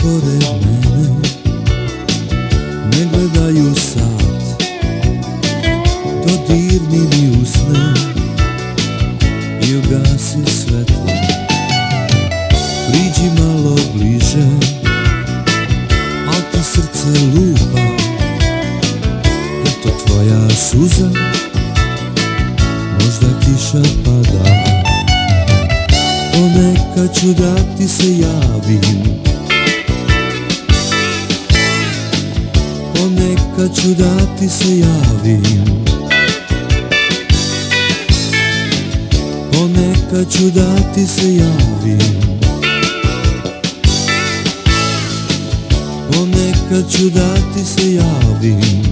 Pored mene Ne gledaju sat Dodirni mi usne I ugasi svetlo. Priđi malo bliže A ti srce lupa Je to tvoja suza Možda kiša pada. Ponekad ću da ti se javim Ponekad ću da ti se javim. Ponekad ću da ti se javim. Ponekad ću da ti se javim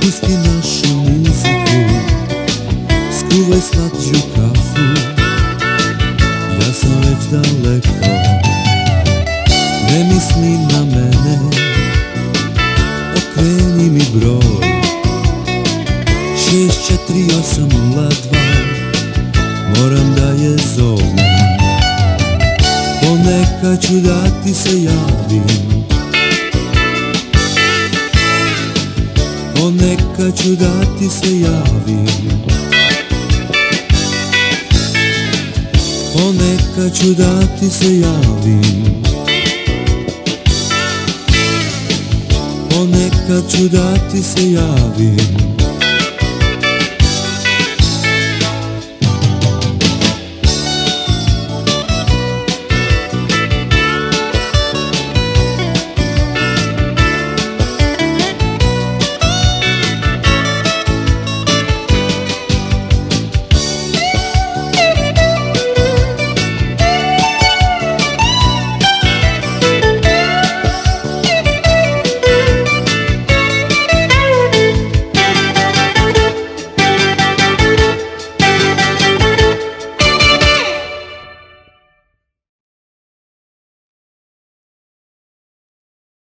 Pusti našu muziku Skuvaj slađu kafu. Ja sam već daleko Ne misli na mene. Okreni mi broj Šest, četiri, osam, nula, dva. Moram da je zovem. Ponekad ću da ti se javim Ponekad ću da ti se javim. Ponekad ću da ti se javim. Ponekad ću da ti se javim